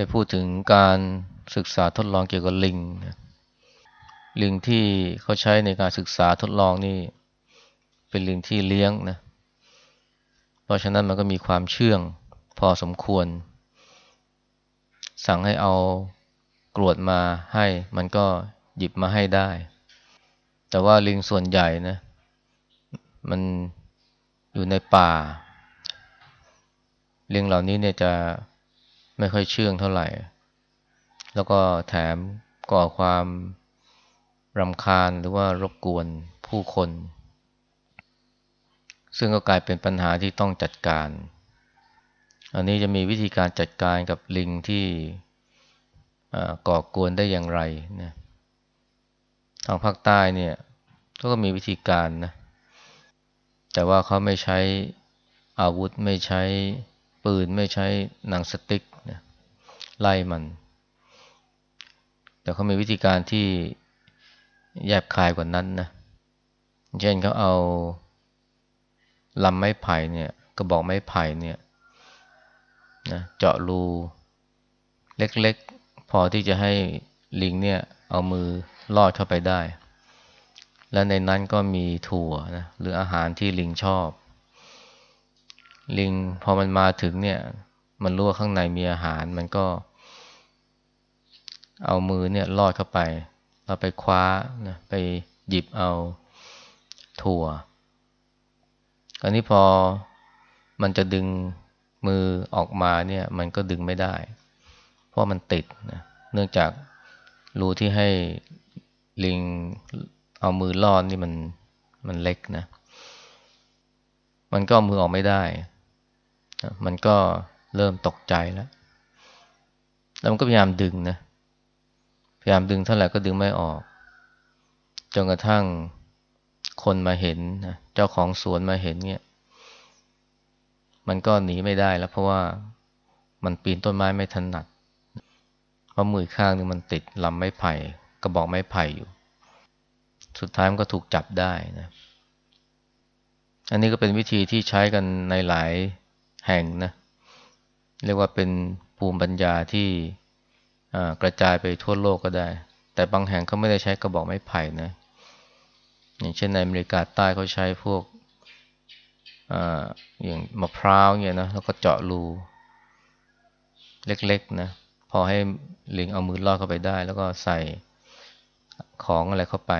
ได้พูดถึงการศึกษาทดลองเกี่ยวกับลิงนะลิงที่เขาใช้ในการศึกษาทดลองนี่เป็นลิงที่เลี้ยงนะ เพราะฉะนั้นมันก็มีความเชื่องพอสมควร สั่งให้เอากรวดมาให้ มันก็หยิบมาให้ได้ แต่ว่าลิงส่วนใหญ่นะ มันอยู่ในป่าลิงเหล่านี้เนี่ยจะ ไม่ค่อยเชื่องเท่าไหร่ แล้วก็แถมก่อความรำคาญหรือว่ารบกวนผู้คน ซึ่งก็กลายเป็นปัญหาที่ต้องจัดการ อันนี้จะมีวิธีการจัดการกับลิงที่ก่อกวนได้อย่างไรนะทางภาคใต้เนี่ยก็มีวิธีการนะ แต่ว่าเขาไม่ใช้อาวุธไม่ใช้ปืนไม่ใช้หนังสติ๊ก ไล่มัน แต่เขามีวิธีการที่แยบคายกว่านั้นนะ เช่นเขาเอาลำไม้ไผ่เนี่ยกระบอกไม้ไผ่เนี่ยนะเจาะรูเล็กๆ พอที่จะให้ลิงเนี่ยเอามือลอดเข้าไปได้ และในนั้นก็มีถั่วนะหรืออาหารที่ลิงชอบ ลิงพอมันมาถึงเนี่ย มันรู้ว่าข้างในมีอาหารมันก็ เอามือเนี่ยลอดเข้าไป เราไปคว้านะไปหยิบเอาถั่วอันนี้พอมันจะดึงมือออกมาเนี่ย มันก็ดึงไม่ได้ เพราะมันติดนะเนื่องจากรูที่ให้ลิงเอามือลอดนี่มันมันเล็กนะ มันก็มือออกไม่ได้ มันก็เริ่มตกใจแล้ว แล้วมันก็พยายามดึงนะ พยายามดึงเท่าไหร่ก็ดึงไม่ออก จนกระทั่งคนมาเห็นนะเจ้าของสวนมาเห็นเนี่ย มันก็หนีไม่ได้แล้ว เพราะว่ามันปีนต้นไม้ไม่ถนัด เพราะมือข้างนึงมันติดลำไม้ไผ่กระบอกไม้ไผ่อยู่ สุดท้ายมันก็ถูกจับได้นะ อันนี้ก็เป็นวิธีที่ใช้กันในหลายแห่งนะ เรียกว่าเป็นภูมิปัญญาที่ กระจายไปทั่วโลกก็ได้ แต่บางแห่งเขาไม่ได้ใช้กระบอกไม้ไผ่นะอย่างเช่นในอเมริกาใต้เขาใช้พวกออย่างมะพร้าวเนี่ยนะแล้วก็เจาะรูเล็กๆนะพอให้ลิงเอามือลอดเข้าไปได้ แล้วก็ใส่ของอะไรเข้าไป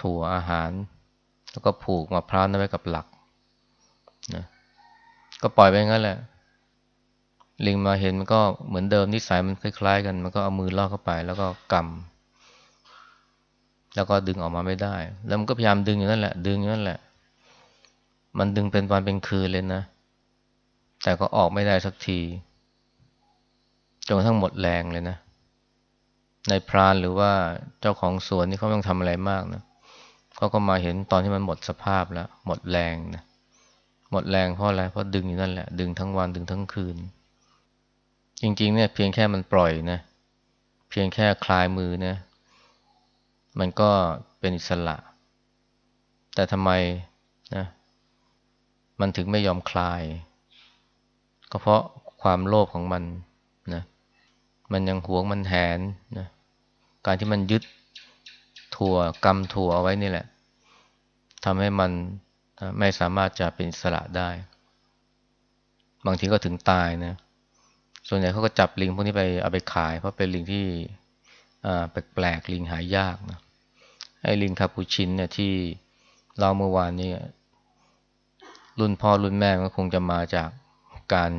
ถั่วอาหาร แล้วก็ผูกมะพร้าวนั้นไว้กับหลักนะก็ปล่อยไปงั้นแหละ ลิงมาเห็นมันก็เหมือนเดิมนิสัยมันคล้ายๆ กัน มันก็เอามือลอดเข้าไป แล้วก็กำแล้วก็ดึงออกมาไม่ได้ แล้วมันก็พยายามดึงอยู่นั่นแหละ ดึงอยู่นั่นแหละ มันดึงเป็นวันเป็นคืนเลยนะ แต่ก็ออกไม่ได้สักทีจนกระทั่งหมดแรงเลยนะในพรานหรือว่าเจ้าของสวนนี่เขาไม่ต้องทำอะไรมากนะเขาก็มาเห็นตอนที่มันหมดสภาพแล้ว หมดแรงนะหมดแรงเพราะอะไรเพราะดึงอยู่นั่นแหละ ดึงทั้งวันดึงทั้งคืน จริง ๆ เนี่ยเพียงแค่มันปล่อยนะ เพียงแค่คลายมือนะ มันก็เป็นอิสระ แต่ทำไมนะ มันถึงไม่ยอมคลาย ก็เพราะความโลภของมันนะ มันยังหวงมันแหนนะ การที่มันยึดถั่วกำถั่วเอาไว้นี่แหละทำให้มันไม่สามารถจะเป็นอิสระได้ บางทีก็ถึงตายนะ ส่วนใหญ่เขาก็จับลิงพวกนี้ไปเอาไปขาย เพราะเป็นลิงที่แปลกๆลิงหายากนะไอ้ลิงคาปูชินเนี่ยที่เราเมื่อวานนี้รุ่นพ่อรุ่นแม่ก็คงจะมาจากการ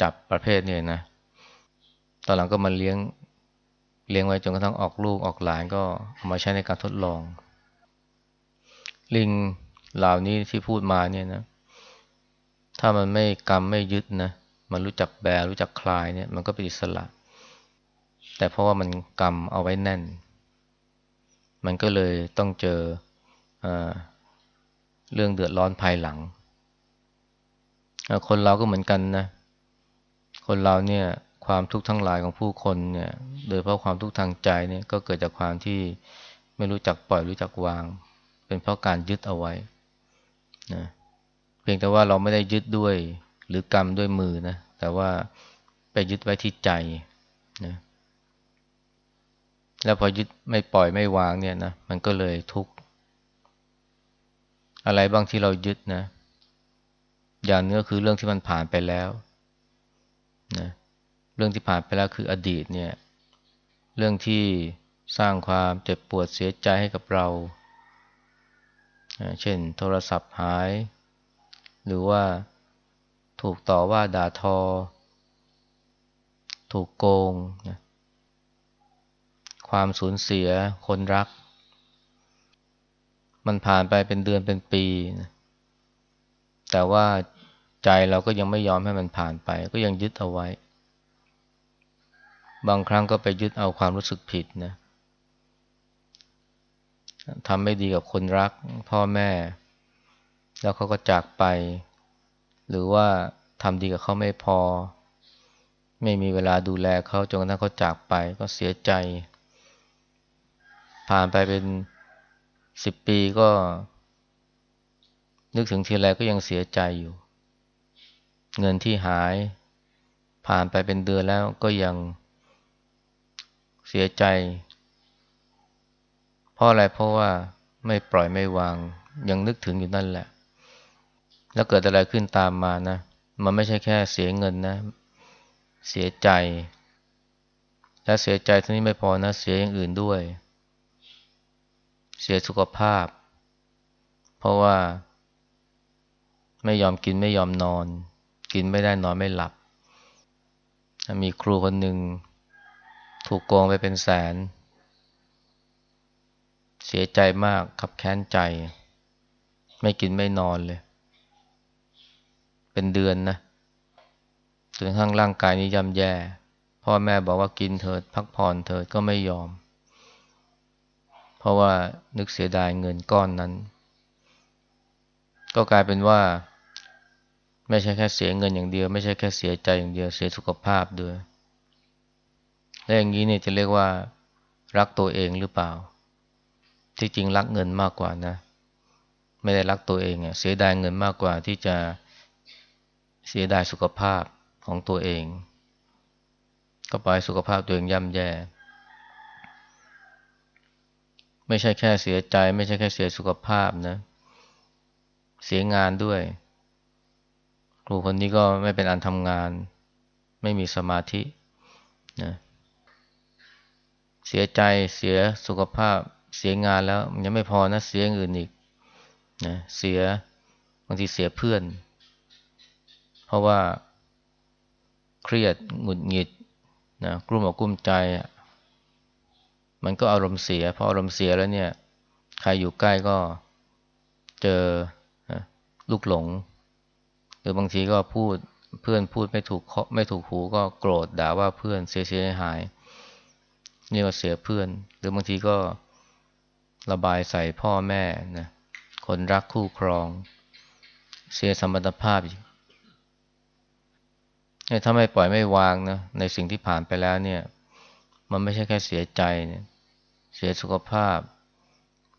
จับประเภทนี้นะ ตอนหลังก็มาเลี้ยงเลี้ยงไว้จนกระทั่งออกลูกออกหลานก็เอามาใช้ในการทดลอง ลิงเหล่านี้ที่พูดมาเนี่ยนะ ถ้ามันไม่กรรมไม่ยึดนะ มันรู้จักแบรู้จักคลายเนี่ยมันก็เป็นอิสระ แต่เพราะว่ามันกรรมเอาไว้แน่น มันก็เลยต้องเจออเรื่องเดือดร้อนภายหลัง คนเราก็เหมือนกันนะ คนเราเนี่ยความทุกข์ทั้งหลายของผู้คนเนี่ย โดยเพราะความทุกข์ทางใจเนี่ยก็เกิดจากความที่ไม่รู้จักปล่อยรู้จักวาง เป็นเพราะการยึดเอาไว้นะเพียงแต่ว่าเราไม่ได้ยึดด้วย หรือกรรมด้วยมือนะแต่ว่าไปยึดไว้ที่ใจนะแล้วพอยึดไม่ปล่อยไม่วางเนี่ยนะมันก็เลยทุกข์อะไรบ้างที่เรายึดนะ อย่างนึงก็คือเรื่องที่มันผ่านไปแล้วนะเรื่องที่ผ่านไปแล้วคืออดีตเนี่ย เรื่องที่สร้างความเจ็บปวดเสียใจให้กับเรา เช่น โทรศัพท์หาย หรือว่า ถูกต่อว่าด่าทอ ถูกโกงนะความสูญเสียคนรัก มันผ่านไปเป็นเดือนเป็นปีนะแต่ว่าใจเราก็ยังไม่ยอมให้มันผ่านไป ก็ยังยึดเอาไว้ บางครั้งก็ไปยึดเอาความรู้สึกผิดนะทำไม่ดีกับคนรัก พ่อแม่ แล้วเขาก็จากไป หรือว่าทำดีกับเขาไม่พอ ไม่มีเวลาดูแลเขาจนกระทั่งเขาจากไปก็เสียใจ ผ่านไปเป็นสิบปีก็ นึกถึงทีไรก็ยังเสียใจอยู่ เงินที่หาย ผ่านไปเป็นเดือนแล้วก็ยังเสียใจ เพราะอะไรเพราะว่าไม่ปล่อยไม่วาง ยังนึกถึงอยู่นั่นแหละ แล้วเกิดอะไรขึ้นตามมานะ มันไม่ใช่แค่เสียเงินนะ เสียใจ และเสียใจเท่านี้ไม่พอนะ เสียอย่างอื่นด้วย เสียสุขภาพ เพราะว่า ไม่ยอมกินไม่ยอมนอน กินไม่ได้นอนไม่หลับ มีครูคนหนึ่ง ถูกโกงไปเป็นแสน เสียใจมากขับแค้นใจ ไม่กินไม่นอนเลย เป็นเดือนนะจนทั้งร่างกายนี้ย่ำแย่ พ่อแม่บอกว่ากินเถิด พักผ่อนเถิดก็ไม่ยอม เพราะว่านึกเสียดายเงินก้อนนั้น ก็กลายเป็นว่า ไม่ใช่แค่เสียเงินอย่างเดียว ไม่ใช่แค่เสียใจอย่างเดียวเสียสุขภาพด้วยและอย่างนี้เนี่ยจะเรียกว่า รักตัวเองหรือเปล่า ที่จริงรักเงินมากกว่านะ ไม่ได้รักตัวเองเสียดายเงินมากกว่าที่จะ เสียดายสุขภาพของตัวเอง ก็ปล่อยสุขภาพตัวเองย่ำแย่ ไม่ใช่แค่เสียใจ ไม่ใช่แค่เสียสุขภาพนะ เสียงานด้วย ครูคนนี้ก็ไม่เป็นอันทำงาน ไม่มีสมาธินะเสียใจเสียสุขภาพเสียงานแล้วยังไม่พอนะเสียอื่นอีกนะเสียบางทีเสียเพื่อน เพราะว่าเครียดหงุดหงิดนะกลุ้มอกกลุ้มใจ มันก็อารมณ์เสียพออารมณ์เสียแล้วเนี่ย ใครอยู่ใกล้ก็เจอลูกหลง หรือบางทีก็พูดเพื่อนพูดไม่ถูกไม่ถูกหูก็โกรธด่าว่าเพื่อนเสียเสียหายนี่ก็เสียเพื่อน หรือบางทีก็ระบายใส่พ่อแม่นะคนรักคู่ครอง เสียสมรรถภาพอีก ถ้าไม่ปล่อยไม่วางนะในสิ่งที่ผ่านไปแล้วเนี่ย มันไม่ใช่แค่เสียใจเนี่ยเสียสุขภาพ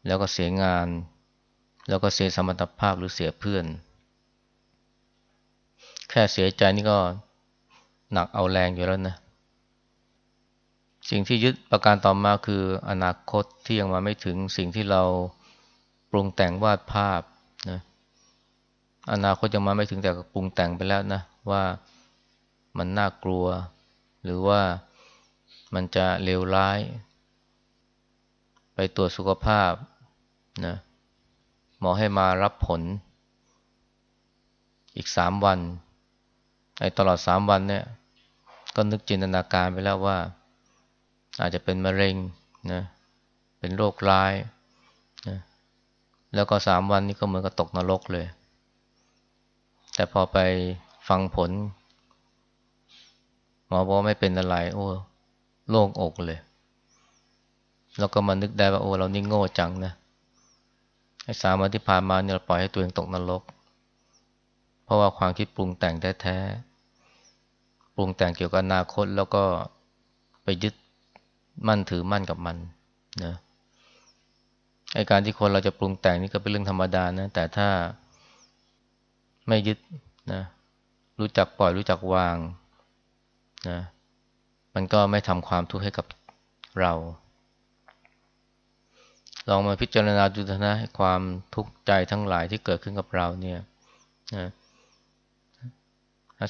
แล้วก็เสียงาน แล้วก็เสียสมรรถภาพหรือเสียเพื่อน แค่เสียใจนี่ก็หนักเอาแรงอยู่แล้วนะ สิ่งที่ยึดประการต่อมาคืออนาคตที่ยังมาไม่ถึงสิ่งที่เราปรุงแต่งวาดภาพนะอนาคตยังมาไม่ถึงแต่ปรุงแต่งไปแล้วนะว่า มันน่ากลัว หรือว่ามันจะเลวร้าย ไปตรวจสุขภาพนะหมอให้มารับผล อีกสามวันไอ้ตลอดสามวันเนี่ย ก็นึกจินตนาการไปแล้วว่า อาจจะเป็นมะเร็งนะเป็นโรคร้ายนะแล้วก็สามวันนี้ก็เหมือนกับตกนรกเลย แต่พอไปฟังผล หมอบอกไม่เป็นอะไร โอ้โล่งอกเลย แล้วก็มานึกได้ว่าโอ้เรานี่โง่จังนะไอ้สามวันที่ผ่านมาเนี่ยเราปล่อยให้ตัวเองตกนรก เพราะว่าความคิดปรุงแต่งแท้ๆปรุงแต่งเกี่ยวกับอนาคตแล้วก็ไปยึดมั่นถือมั่นกับมันนะไอการที่คนเราจะปรุงแต่งนี่ก็เป็นเรื่องธรรมดานะแต่ถ้าไม่ยึดนะรู้จักปล่อยรู้จักวาง นะมันก็ไม่ทำความทุกข์ให้กับเรา ลองมาพิจารณาดูนะความทุกข์ใจทั้งหลายที่เกิดขึ้นกับเราเนี่ยนะ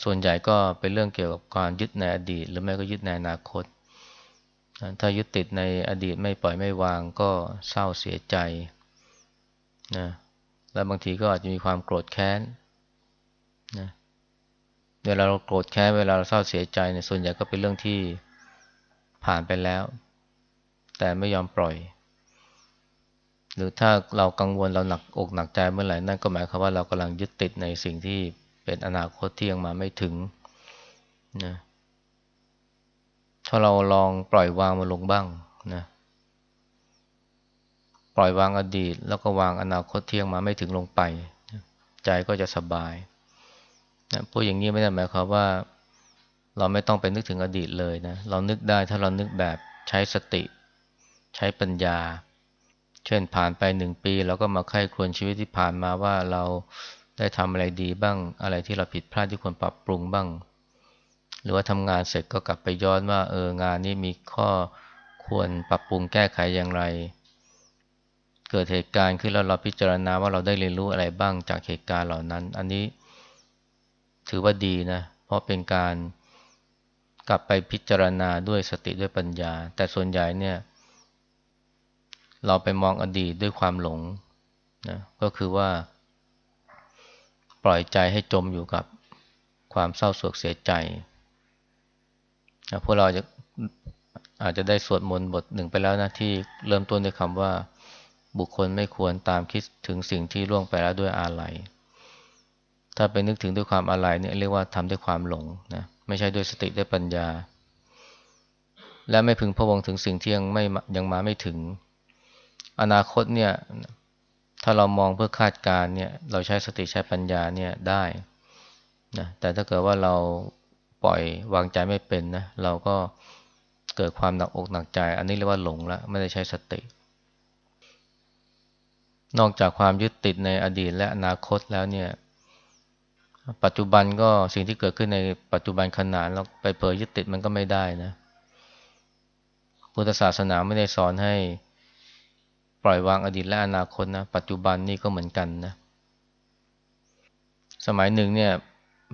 ส่วนใหญ่ก็เป็นเรื่องเกี่ยวกับการยึดในอดีต หรือไม่ก็ยึดในอนาคต ถ้ายึดติดในอดีตไม่ปล่อยไม่วางก็เศร้าเสียใจนะแล้วบางทีก็อาจจะมีความโกรธแค้นนะ เวลาเราโกรธแค้นเวลาเราเศร้าเสียใจเนี่ยส่วนใหญ่ก็เป็นเรื่องที่ผ่านไปแล้ว แต่ไม่ยอมปล่อย หรือถ้าเรากังวลเราหนักอกหนักใจเมื่อไหร่นั่นก็หมายความว่าเรากำลังยึดติดในสิ่งที่เป็นอนาคตที่ยังมาไม่ถึงนะถ้าเราลองปล่อยวางมันลงบ้างนะปล่อยวางอดีต แล้วก็วางอนาคตที่ยังมาไม่ถึงลงไป ใจก็จะสบาย นะพูดอย่างนี้ไม่ได้หมายความว่า เราไม่ต้องไปนึกถึงอดีตเลยนะ เรานึกได้ถ้าเรานึกแบบใช้สติ ใช้ปัญญา เช่นผ่านไปหนึ่งปีเราก็มาไข้ควรชีวิตที่ผ่านมาว่าเราได้ทำอะไรดีบ้าง อะไรที่เราผิดพลาดที่ควรปรับปรุงบ้าง หรือว่าทำงานเสร็จก็กลับไปย้อนว่า เอองานนี้มีข้อควรปรับปรุงแก้ไขอย่างไร เกิดเหตุการณ์ขึ้นแล้วเราพิจารณาว่าเราได้เรียนรู้อะไรบ้างจากเหตุการณ์เหล่านั้น อันนี้ ถือว่าดีนะ เพราะเป็นการกลับไปพิจารณาด้วยสติด้วยปัญญา แต่ส่วนใหญ่เนี่ย เราไปมองอดีตด้วยความหลงนะก็คือว่า ปล่อยใจให้จมอยู่กับความเศร้าโศกเสียใจนะพวกเราจะอาจจะได้สวดมนต์บทหนึ่งไปแล้วนะที่เริ่มต้นด้วยคำว่า บุคคลไม่ควรตามคิดถึงสิ่งที่ล่วงไปแล้วด้วยอาลัย ถ้าไปนึกถึงด้วยความอะไรเนี่ยเรียกว่าทำด้วยความหลงนะไม่ใช่ด้วยสติด้วยปัญญา และไม่พึงพะวงถึงสิ่งที่ยังไม่ยังมาไม่ถึง อนาคตเนี่ยถ้าเรามองเพื่อคาดการเนี่ยเราใช้สติใช้ปัญญาเนี่ยได้นะแต่ถ้าเกิดว่าเราปล่อยวางใจไม่เป็นนะเราก็เกิดความหนักอกหนักใจ อันนี้เรียกว่าหลงแล้วไม่ได้ใช้สติ นอกจากความยึดติดในอดีตและอนาคตแล้วเนี่ย ปัจจุบันก็สิ่งที่เกิดขึ้นในปัจจุบันขณะเราไปเผยยึดติดมันก็ไม่ได้นะพุทธศาสนาไม่ได้สอนให้ปล่อยวางอดีตและอนาคตนะปัจจุบันนี่ก็เหมือนกันนะ สมัยหนึ่งเนี่ย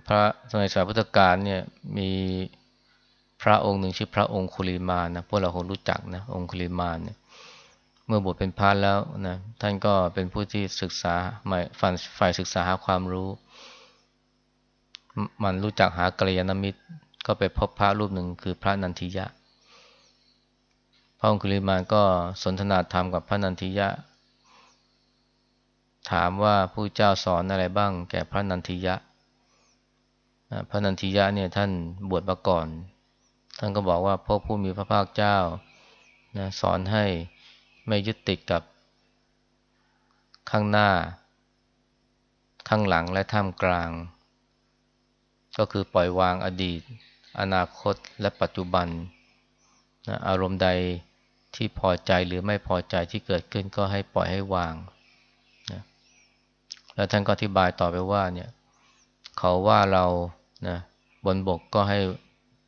พระสมัยสมัยพุทธกาลเนี่ยมีพระองค์หนึ่งชื่อพระองค์คุลิมานนะพวกเราคงรู้จักนะองค์คุลิมานเนี่ยเมื่อบวชเป็นพระแล้วนะท่านก็เป็นผู้ที่ศึกษาฝ่ายศึกษาหาความรู้ มันรู้จักหากัลยาณมิตร ก็ไปพบพระรูปหนึ่งคือพระนันทิยะ พระองคุลิมานก็สนทนาธรรมกับพระนันทิยะ ถามว่าผู้เจ้าสอนอะไรบ้าง แก่พระนันทิยะ พระนันทิยะเนี่ยท่านบวชมาก่อน ท่านก็บอกว่าพวกผู้มีพระภาคเจ้านะสอนให้ไม่ยึดติดกับข้างหน้า ข้างหลังและท่ามกลาง ก็คือปล่อยวางอดีต อนาคตและปัจจุบันนะอารมณ์ใดที่พอใจหรือไม่พอใจที่เกิดขึ้นก็ให้ปล่อยให้วางนะแล้วท่านก็อธิบายต่อไปว่าเนี่ยเขาว่าเรานะบนบกก็ให้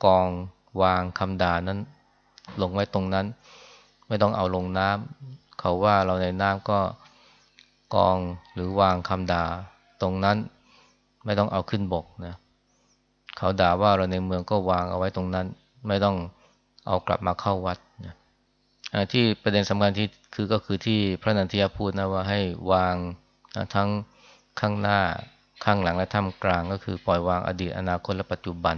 กองวางคำด่านั้น ลงไว้ตรงนั้น ไม่ต้องเอาลงน้ำเขาว่าเราในน้ำก็กองหรือวางคำด่าตรงนั้น ไม่ต้องเอาขึ้นบกนะเขาด่าว่าเราในเมืองก็วางเอาไว้ตรงนั้น ไม่ต้องเอากลับมาเข้าวัดนะที่ประเด็นสำคัญที่คือก็คือที่พระนันทิยาพูดนะว่าให้วางนะทั้งข้างหน้าข้างหลังและท่ามกลางก็คือปล่อยวางอดีตอนาคตและปัจจุบัน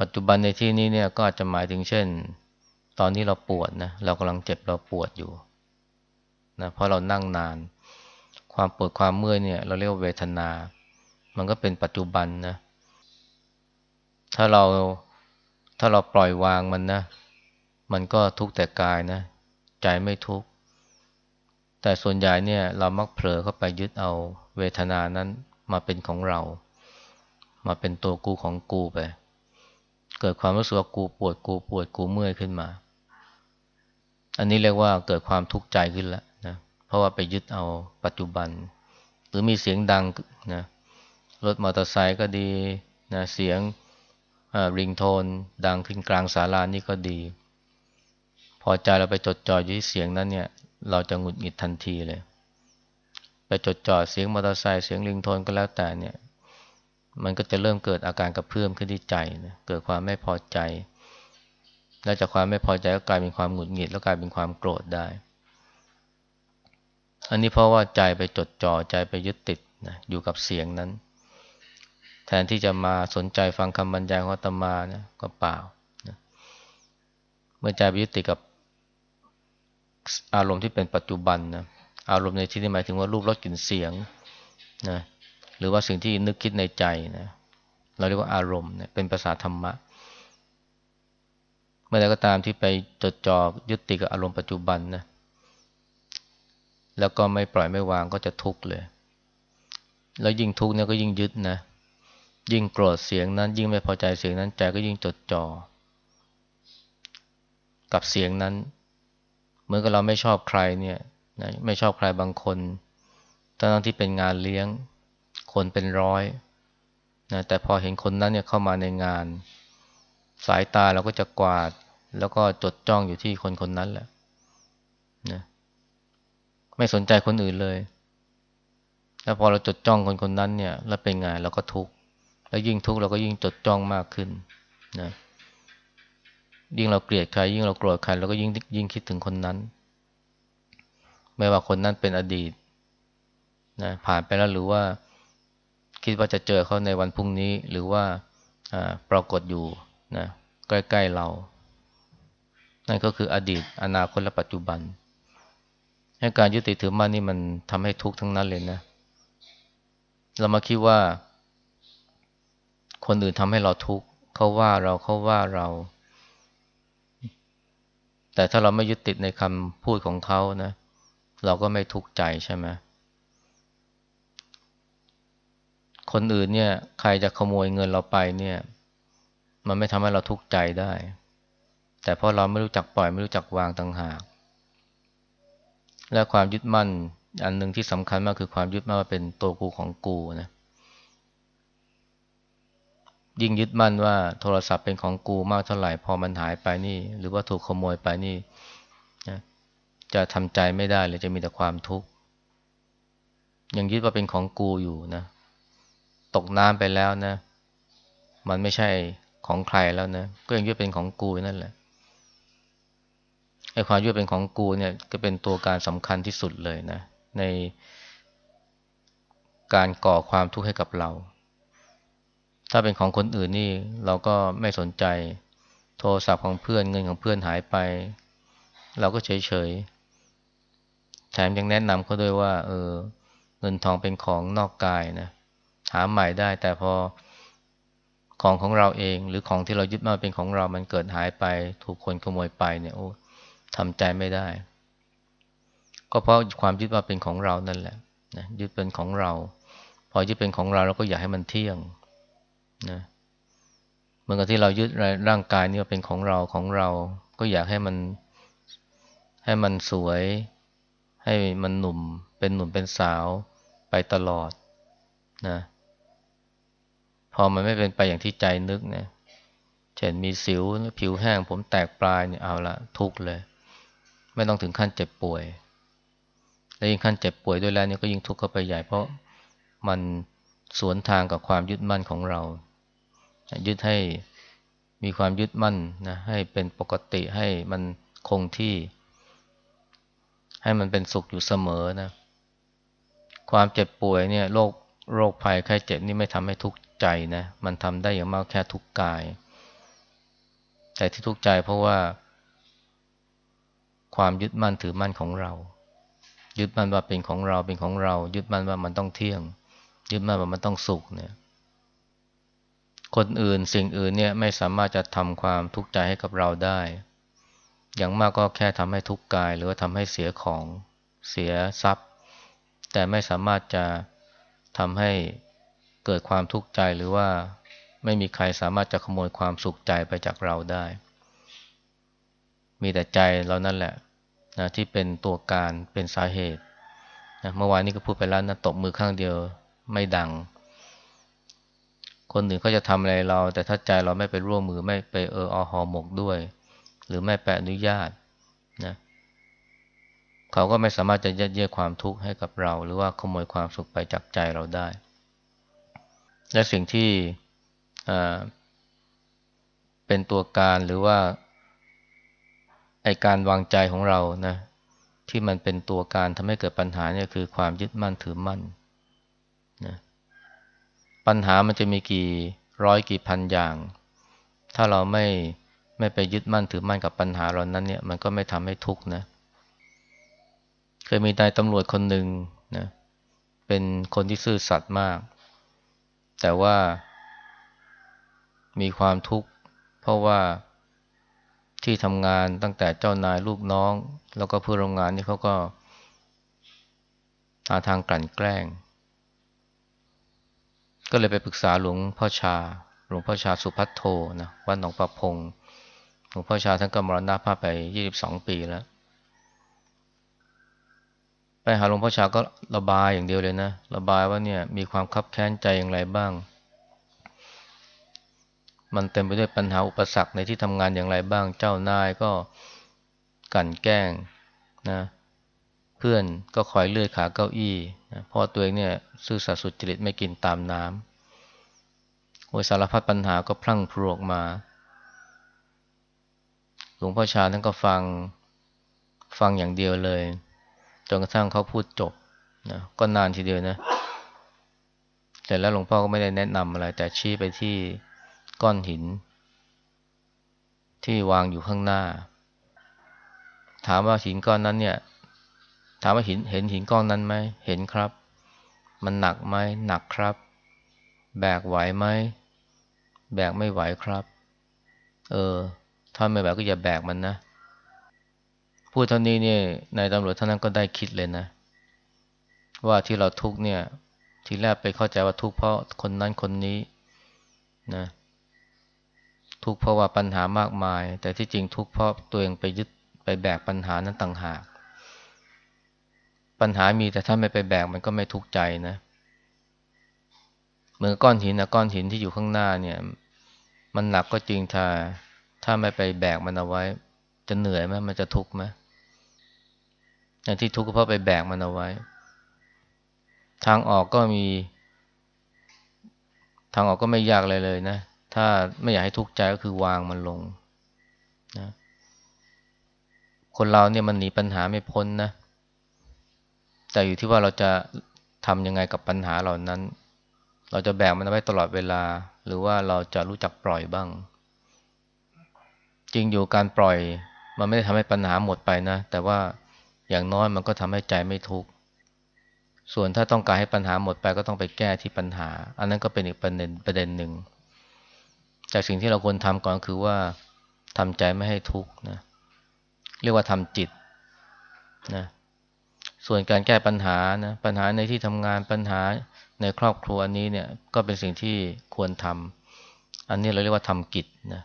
ปัจจุบันในที่นี้เนี่ยก็อาจจะหมายถึงเช่น ตอนนี้เราปวดนะเรากำลังเจ็บเราปวดอยู่นะเพราะเรานั่งนาน ความปวดความเมื่อยเนี่ยเราเรียกว่าเวทนา มันก็เป็นปัจจุบันนะ ถ้าเราถ้าเราปล่อยวางมันนะ มันก็ทุกแต่กายนะ ใจไม่ทุกข์แต่ส่วนใหญ่เนี่ย เรามักเผลอเข้าไปยึดเอาเวทนานั้นมาเป็นของเรา มาเป็นตัวกูของกูไป เกิดความรู้สึกว่ากูปวดกูปวดกูเมื่อยขึ้นมา อันนี้เรียกว่าเกิดความทุกข์ใจขึ้นแล้วนะ เพราะว่าไปยึดเอาปัจจุบัน หรือมีเสียงดังนะ รถมอเตอร์ไซค์ก็ดีนะ เสียง ริงโทนดังขึ้นกลางศาลานี่ก็ดี พอใจเราไปจดจ่ออยู่ที่เสียงนั้นเนี่ย เราจะหงุดหงิดทันทีเลย ไปจดจ่อเสียงมอเตอร์ไซค์เสียงริงโทนก็แล้วแต่เนี่ย มันก็จะเริ่มเกิดอาการกระเพื่อมขึ้นที่ใจนะเกิดความไม่พอใจ แล้วจากความไม่พอใจก็กลายเป็นความหงุดหงิด แล้วกลายเป็นความโกรธได้ อันนี้เพราะว่าใจไปจดจ่อใจไปยึดติดนะอยู่กับเสียงนั้น แทนที่จะมาสนใจฟังคำบรรยายของอาตมานะก็เปล่านะเมื่อใจไปยึดติดกับอารมณ์ที่เป็นปัจจุบันนะอารมณ์ในที่นี้หมายถึงว่ารูปรสกลิ่นเสียงนะหรือว่าสิ่งที่นึกคิดในใจนะเราเรียกว่าอารมณ์เนี่ยเป็นภาษาธรรมะ เมื่อใดก็ตามที่ไปจดจ่อยึดติดกับอารมณ์ปัจจุบันนะแล้วก็ไม่ปล่อยไม่วางก็จะทุกข์เลย แล้วยิ่งทุกข์เนี่ยก็ยิ่งยึดนะ ยิ่งโกรธเสียงนั้น ยิ่งไม่พอใจเสียงนั้นใจก็ยิ่งจดจ่อกับเสียงนั้นเหมือนกับเราไม่ชอบใครเนี่ยนะไม่ชอบใครบางคนทั้งที่เป็นงานเลี้ยง คนเป็นร้อยนะแต่พอเห็นคนนั้นเนี่ยเข้ามาในงาน สายตาเราก็จะกวาด แล้วก็จดจ้องอยู่ที่คนคนนั้นแหละนะไม่สนใจคนอื่นเลย แล้วพอเราจดจ้องคนคนนั้นเนี่ย แล้วเป็นไงเราก็ทุกข์ แล้วยิ่งทุกข์เราก็ยิ่งจดจ้องมากขึ้นนะยิ่งเราเกลียดใคร ยิ่งเราโกรธใครเราก็ยิ่งยิ่งคิดถึงคนนั้น ไม่ว่าคนนั้นเป็นอดีตนะผ่านไปแล้วหรือว่าคิดว่าจะเจอเขาในวันพรุ่งนี้ หรือว่าปรากฏอยู่นะใกล้ ๆเรา นั่นก็คืออดีต อนาคตและปัจจุบันให้การยึดติดถือมั่นนี่มันทำให้ทุกข์ทั้งนั้นเลยนะ เรามาคิดว่า คนอื่นทำให้เราทุกข์เขาว่าเราเขาว่าเรา แต่ถ้าเราไม่ยึดติดในคำพูดของเขานะ เราก็ไม่ทุกข์ใจใช่ไหมคนอื่นเนี่ยใครจะขโมยเงินเราไปเนี่ย มันไม่ทำให้เราทุกข์ใจได้ แต่เพราะเราไม่รู้จักปล่อยไม่รู้จักวางต่างหาก และความยึดมั่นอันหนึ่งที่สำคัญมากคือความยึดมั่นว่าเป็นตัวกูของกูนะ ยิ่งยึดมั่นว่าโทรศัพท์เป็นของกูมากเท่าไหร่พอมันหายไปนี่ หรือว่าถูกขโมยไปนี่นะจะทำใจไม่ได้เลยจะมีแต่ความทุกข์ยังยึดว่าเป็นของกูอยู่นะ ตกน้ำไปแล้วนะ มันไม่ใช่ของใครแล้วนะ ก็ยังยึดเป็นของกูนั่นแหละไอ้ความยึดเป็นของกูเนี่ยก็เป็นตัวการสำคัญที่สุดเลยนะ ในการก่อความทุกข์ให้กับเรา ถ้าเป็นของคนอื่นนี่เราก็ไม่สนใจ โทรศัพท์ของเพื่อนเงินของเพื่อนหายไป เราก็เฉยเฉยแถมยังแนะนำเขาด้วยว่า เออ เงินทองเป็นของนอกกายนะหาใหม่ได้ แต่พอของของเราเอง หรือของที่เรายึดมาเป็นของเรามันเกิดหายไป ถูกคนขโมยไปเนี่ยโอ้ทำใจไม่ได้ ก็เพราะความยึดว่าเป็นของเรานั่นแหละนะยึดเป็นของเรา พอยึดเป็นของเราเราก็อยากให้มันเที่ยง นะเหมือนกับที่เรายึดร่างกายนี่เป็นของเราของเรา ก็อยากให้มัน ให้มันสวย ให้มันหนุ่ม เป็นหนุ่มเป็นสาวไปตลอดนะพอมันไม่เป็นไปอย่างที่ใจนึกนะเช่นมีสิวผิวแห้ง ผมแตกปลายเนี่ยเอาละทุกเลย ไม่ต้องถึงขั้นเจ็บป่วย และยิ่งขั้นเจ็บป่วยด้วยแล้วเนี่ยก็ยิ่งทุกข์เข้าไปใหญ่เพราะมันสวนทางกับความยึดมั่นของเรา ยึดให้มีความยึดมั่นนะให้เป็นปกติให้มันคงที่ ให้มันเป็นสุขอยู่เสมอนะความเจ็บป่วยเนี่ยโรคโรคภัยไข้เจ็บนี่ไม่ทำให้ทุกข์ใจนะมันทำได้อย่างมากแค่ทุกข์กาย แต่ที่ทุกข์ใจเพราะว่า ความยึดมั่นถือมั่นของเรา ยึดมั่นว่าเป็นของเราเป็นของเรา ยึดมั่นว่ามันต้องเที่ยง ยึดมั่นว่ามันต้องสุขเนี่ย คนอื่นสิ่งอื่นเนี่ยไม่สามารถจะทำความทุกข์ใจให้กับเราได้ อย่างมากก็แค่ทำให้ทุกข์กาย หรือว่าทำให้เสียของเสียทรัพย์ แต่ไม่สามารถจะทำให้เกิดความทุกข์ใจหรือว่าไม่มีใครสามารถจะขโมยความสุขใจไปจากเราได้ มีแต่ใจเรานั่นแหละนะที่เป็นตัวการเป็นสาเหตุนะเมื่อวานนี้ก็พูดไปแล้วนะตบมือข้างเดียวไม่ดัง คนอื่นเขาจะทำอะไรเรา แต่ถ้าใจเราไม่ไปร่วมมือไม่ไปเอออหอหมกด้วย หรือไม่ไปอนุญาตนะเขาก็ไม่สามารถจะยัดเยียดความทุกข์ให้กับเรา หรือว่าขโมยความสุขไปจากใจเราได้ และสิ่งที่เป็นตัวการหรือว่าไอการวางใจของเรานะที่มันเป็นตัวการทำให้เกิดปัญหาเนี่ยคือความยึดมั่นถือมั่นนะ ปัญหามันจะมีกี่ร้อยกี่พันอย่าง ถ้าเราไม่ไม่ไปยึดมั่นถือมั่นกับปัญหาเรานั้นเนี่ยมันก็ไม่ทำให้ทุกข์นะ เคยมีนายตำรวจคนหนึ่งนะเป็นคนที่ซื่อสัตย์มาก แต่ว่ามีความทุกข์เพราะว่าที่ทำงานตั้งแต่เจ้านายลูกน้อง แล้วก็เพื่อนโรงงานนี่เขาก็หาทางกลั่นแกล้ง ก็เลยไปปรึกษาหลวงพ่อชา หลวงพ่อชาสุพัทโทนะวัดหนองประพง หลวงพ่อชาท่านก็มรณภาพไปยี่สิบสองปีแล้ว ไปหาหลวงพ่อชาก็ระบายอย่างเดียวเลยนะ ระบายว่าเนี่ยมีความคับแค้นใจอย่างไรบ้าง มันเต็มไปด้วยปัญหาอุปสรรคในที่ทำงานอย่างไรบ้าง เจ้านายก็กั่นแกล้งนะ เพื่อนก็คอยเลื่อยขาเก้าอี้นะพราะตัวเองเนี่ยซื่อสัตย์สุจริตไม่กินตามน้ำโอยสารพัดปัญหาก็พลั่งพรวกมา หลวงพ่อชาท่านก็ฟังฟังอย่างเดียวเลย จนกระทั่งเขาพูดจบนะก็นานทีเดียวนะ แต่แล้วหลวงพ่อก็ไม่ได้แนะนำอะไร แต่ชี้ไปที่ก้อนหิน ที่วางอยู่ข้างหน้า ถามว่าหินก้อนนั้นเนี่ย ถามว่าหินเห็นหินก้อนนั้นไหมเห็นครับ มันหนักไหมหนักครับ แบกไหวไหมแบกไม่ไหวครับ เออ ถ้าไม่แบกก็อย่าแบกมันนะ พูดเท่านี้เนี่ยนายตำรวจท่านนั้นก็ได้คิดเลยนะ ว่าที่เราทุกเนี่ย ทีแรกไปเข้าใจว่าทุกเพราะคนนั้นคนนี้นะทุกข์เพราะว่าปัญหามากมาย แต่ที่จริงทุกข์เพราะตัวเองไปยึดไปแบกปัญหานั้นต่างหาก ปัญหามีแต่ถ้าไม่ไปแบกมันก็ไม่ทุกข์ใจนะเหมือนก้อนหินนะก้อนหินที่อยู่ข้างหน้าเนี่ย มันหนักก็จริงถ้าถ้าไม่ไปแบกมันเอาไว้ จะเหนื่อยไหมมันจะทุกข์ไหมที่ทุกข์ก็เพราะไปแบกมันเอาไว้ ทางออกก็มี ทางออกก็ไม่ยากเลยเลยนะ ถ้าไม่อยากให้ทุกข์ใจก็คือวางมันลงนะคนเราเนี่ยมันหนีปัญหาไม่พ้นนะ แต่อยู่ที่ว่าเราจะทำยังไงกับปัญหาเหล่านั้น เราจะแบกมันไว้ตลอดเวลา หรือว่าเราจะรู้จักปล่อยบ้าง จริงอยู่การปล่อย มันไม่ได้ทำให้ปัญหาหมดไปนะ แต่ว่าอย่างน้อยมันก็ทำให้ใจไม่ทุกข์ส่วนถ้าต้องการให้ปัญหาหมดไปก็ต้องไปแก้ที่ปัญหา อันนั้นก็เป็นอีกประเด็นประเด็นหนึ่งจากสิ่งที่เราควรทำก่อนคือว่าทำใจไม่ให้ทุกข์นะเรียกว่าทำจิตนะ ส่วนการแก้ปัญหานะปัญหาในที่ทำงานปัญหาในครอบครัวนี้เนี่ยก็เป็นสิ่งที่ควรทำอันนี้เราเรียกว่าทำกิจนะ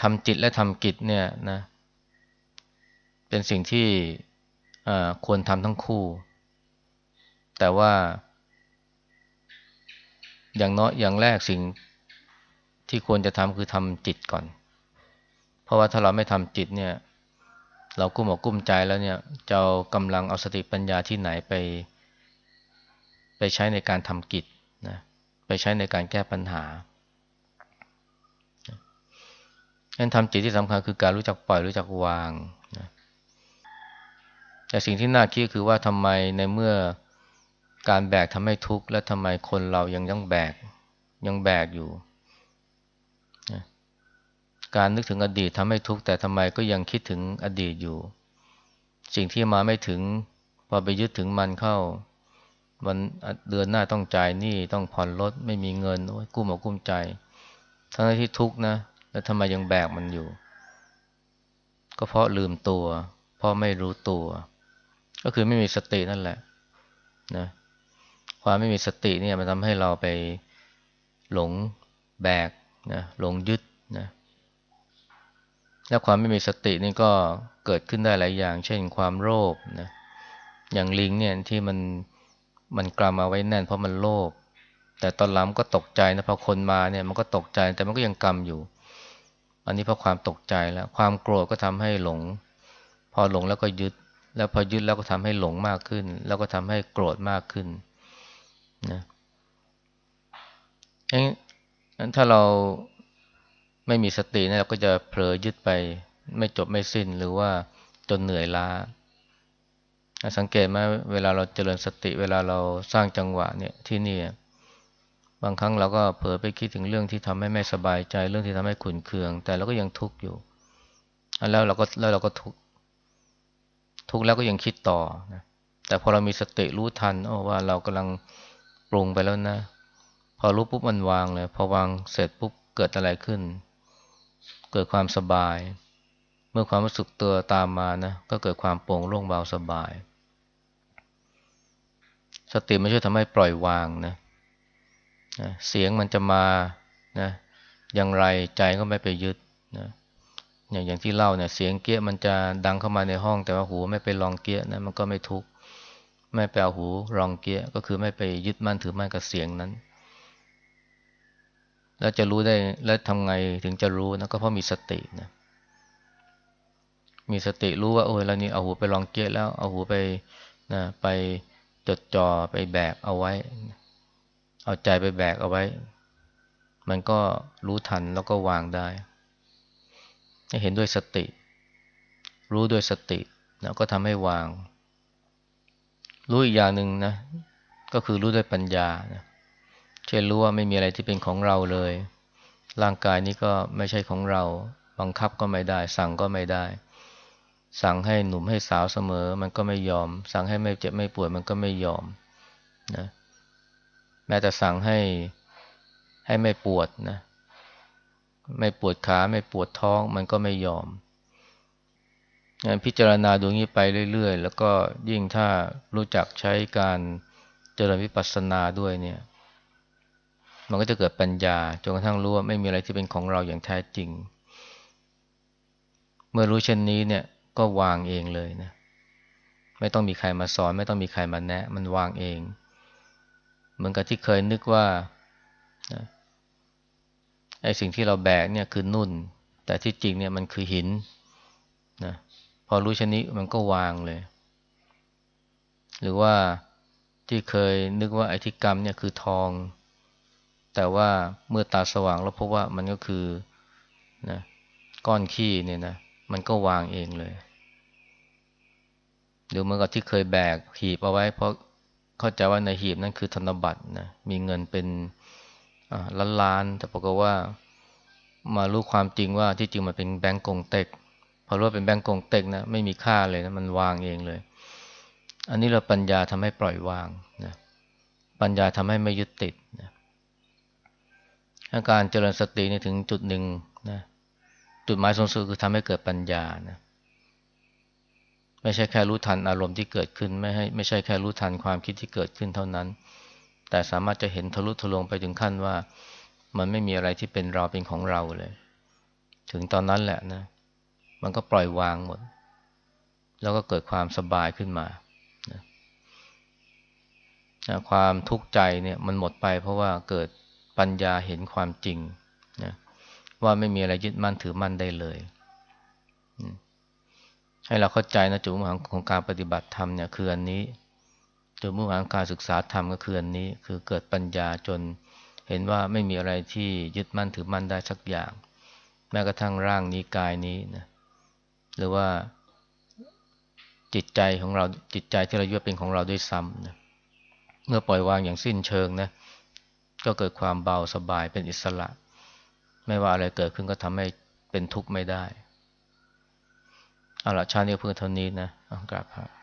ทำจิตและทำกิจเนี่ยนะเป็นสิ่งที่ควรทำทั้งคู่ แต่ว่า อย่างน้อยอย่างแรกสิ่งที่ควรจะทำคือทำจิตก่อน เพราะว่าถ้าเราไม่ทำจิตเนี่ย เรากุ้มอกกุ้มใจแล้วเนี่ยจะเอากำลังเอาสติปัญญาที่ไหนไป ไปใช้ในการทำกิจนะไปใช้ในการแก้ปัญหางั้นทำจิตที่สำคัญคือการรู้จักปล่อยรู้จักวางนะแต่สิ่งที่น่าคิดคือว่าทำไมในเมื่อการแบกทำให้ทุกข์และทำไมคนเรายังยังแบกยังแบกอยู่ การนึกถึงอดีตทำให้ทุกข์แต่ทำไมก็ยังคิดถึงอดีตอยู่ สิ่งที่มาไม่ถึงพอไปยึดถึงมันเข้าวันเดือนหน้าต้องจ่ายหนี้ต้องผ่อนรถไม่มีเงินโอ้ยกู้มากุ้มใจ ทั้งที่ทุกข์นะ แล้วทำไมยังแบกมันอยู่ ก็เพราะลืมตัวเพราะไม่รู้ตัว ก็คือไม่มีสตินั่นแหละนะความไม่มีสติเนี่ยมันทำให้เราไปหลงแบกนะหลงยึดนะ และความไม่มีสตินี่ก็เกิดขึ้นได้หลายอย่าง เช่นความโลภนะอย่างลิงเนี่ยที่มันมันกลามาไว้แน่นเพราะมันโลภแต่ตอนหลังก็ตกใจนะพอคนมาเนี่ยมันก็ตกใจแต่มันก็ยังกำอยู่ อันนี้เพราะความตกใจแล้ว ความโกรธก็ทำให้หลง พอหลงแล้วก็ยึด แล้วพอยึดแล้วก็ทำให้หลงมากขึ้น แล้วก็ทำให้โกรธมากขึ้นนะงั้นถ้าเรา ไม่มีสติเนี่ยเราก็จะเผลอยึดไป ไม่จบไม่สิ้นหรือว่าจนเหนื่อยล้า สังเกตไหมเวลาเราเจริญสติ เวลาเราสร้างจังหวะเนี่ยที่นี่บางครั้งเราก็เผลอไปคิดถึงเรื่องที่ทำให้ไม่สบายใจเรื่องที่ทำให้ขุนเคือง แต่เราก็ยังทุกข์อยู่แล้วเราก็แล้วเราก็ทุกข์ทุกข์แล้วก็ยังคิดต่อนะแต่พอเรามีสติรู้ทันโอ้ว่าเรากำลังปรุงไปแล้วนะ พอรู้ปุ๊บมันวางเลยพอวางเสร็จปุ๊บเกิดอะไรขึ้น เกิดความสบาย เมื่อความรู้สึกตัวตามมานะก็เกิดความโปร่งโล่งเบาสบาย สติไม่ช่วยทำให้ปล่อยวางนะนะเสียงมันจะมานะอย่างไรใจก็ไม่ไปยึดนะอย่างอย่างที่เล่าเนี่ยเสียงเกี้ยมันจะดังเข้ามาในห้อง แต่ว่าหูไม่ไปลองเกี้ยนะมันก็ไม่ทุกข์ไม่ไปเอาหูรองเกี้ยก็คือไม่ไปยึดมั่นถือมั่นกับเสียงนั้น แล้วจะรู้ได้แล้วทำไงถึงจะรู้นะก็เพราะมีสตินะมีสติรู้ว่าโอ้ยแล้วนี่เอาหูไปลองเกี้ยแล้ว เอาหูไปนะไปจดจ่อไปแบกเอาไว้ เอาใจไปแบกเอาไว้ มันก็รู้ทันแล้วก็วางได้ เห็นด้วยสติ รู้ด้วยสตินะก็ทำให้วาง รู้อีกอย่างหนึ่งนะ ก็คือรู้ด้วยปัญญานะ เช่นรู้ว่าไม่มีอะไรที่เป็นของเราเลย ร่างกายนี้ก็ไม่ใช่ของเรา บังคับก็ไม่ได้ สั่งก็ไม่ได้ สั่งให้หนุ่มให้สาวเสมอ มันก็ไม่ยอม สั่งให้ไม่เจ็บไม่ป่วยมันก็ไม่ยอมนะแม้แต่สั่งให้ให้ไม่ปวดนะ ไม่ปวดขาไม่ปวดท้องมันก็ไม่ยอมงั้นพิจารณาดูงี้ไปเรื่อย ๆ แล้วก็ยิ่งถ้ารู้จักใช้การเจริญวิปัสสนาด้วยเนี่ย มันก็จะเกิดปัญญาจนกระทั่งรู้ว่าไม่มีอะไรที่เป็นของเราอย่างแท้จริง เมื่อรู้เช่นนี้เนี่ยก็วางเองเลยนะไม่ต้องมีใครมาสอน ไม่ต้องมีใครมาแนะ มันวางเอง เหมือนกับที่เคยนึกว่าไอ้สิ่งที่เราแบกเนี่ยคือนุ่น แต่ที่จริงเนี่ยมันคือหินนะพอรู้ชนิดมันก็วางเลย หรือว่าที่เคยนึกว่าไอ้ที่กรรมเนี่ยคือทอง แต่ว่าเมื่อตาสว่างแล้วพบว่ามันก็คือนะก้อนขี้เนี่ยนะมันก็วางเองเลย หรือเมื่อกับที่เคยแบกหีบเอาไว้ เพราะเข้าใจว่าในหีบนั้นคือธนบัตรนะมีเงินเป็นล้านล้าน แต่ปรากฏว่ามารู้ความจริงว่าที่จริงมันเป็นแบงก์กงเต็กพอรู้ว่าเป็นแบงก์กงเต็กนะไม่มีค่าเลยนะมันวางเองเลย อันนี้เราปัญญาทำให้ปล่อยวางนะปัญญาทำให้ไม่ยึดติดนะ อาการเจริญสตินี่ถึงจุดหนึ่งนะจุดหมายสูงสุดคือทำให้เกิดปัญญานะไม่ใช่แค่รู้ทันอารมณ์ที่เกิดขึ้นไม่ให้ไม่ใช่แค่รู้ทันความคิดที่เกิดขึ้นเท่านั้น แต่สามารถจะเห็นทะลุทะลวงไปถึงขั้นว่า มันไม่มีอะไรที่เป็นเราเป็นของเราเลย ถึงตอนนั้นแหละนะ มันก็ปล่อยวางหมด แล้วก็เกิดความสบายขึ้นมานะความทุกข์ใจเนี่ยมันหมดไปเพราะว่าเกิด ปัญญาเห็นความจริงนะว่าไม่มีอะไรยึดมั่นถือมั่นได้เลย ให้เราเข้าใจนะจุดมุ่งหมายของการปฏิบัติธรรมเนี่ยคืออันนี้จุดมุ่งหมายของการศึกษาธรรมก็คืออันนี้ คือเกิดปัญญาจนเห็นว่าไม่มีอะไรที่ยึดมั่นถือมั่นได้สักอย่าง แม้กระทั่งร่างนี้กายนี้นะหรือว่าจิตใจของเราจิตใจที่เรายึดเป็นของเราด้วยซ้ำนะเมื่อปล่อยวางอย่างสิ้นเชิงนะ ก็เกิดความเบาสบายเป็นอิสระ ไม่ว่าอะไรเกิดขึ้นก็ทำให้เป็นทุกข์ไม่ได้เอาละชาตินี้เพื่อเท่านี้นะกราบครับ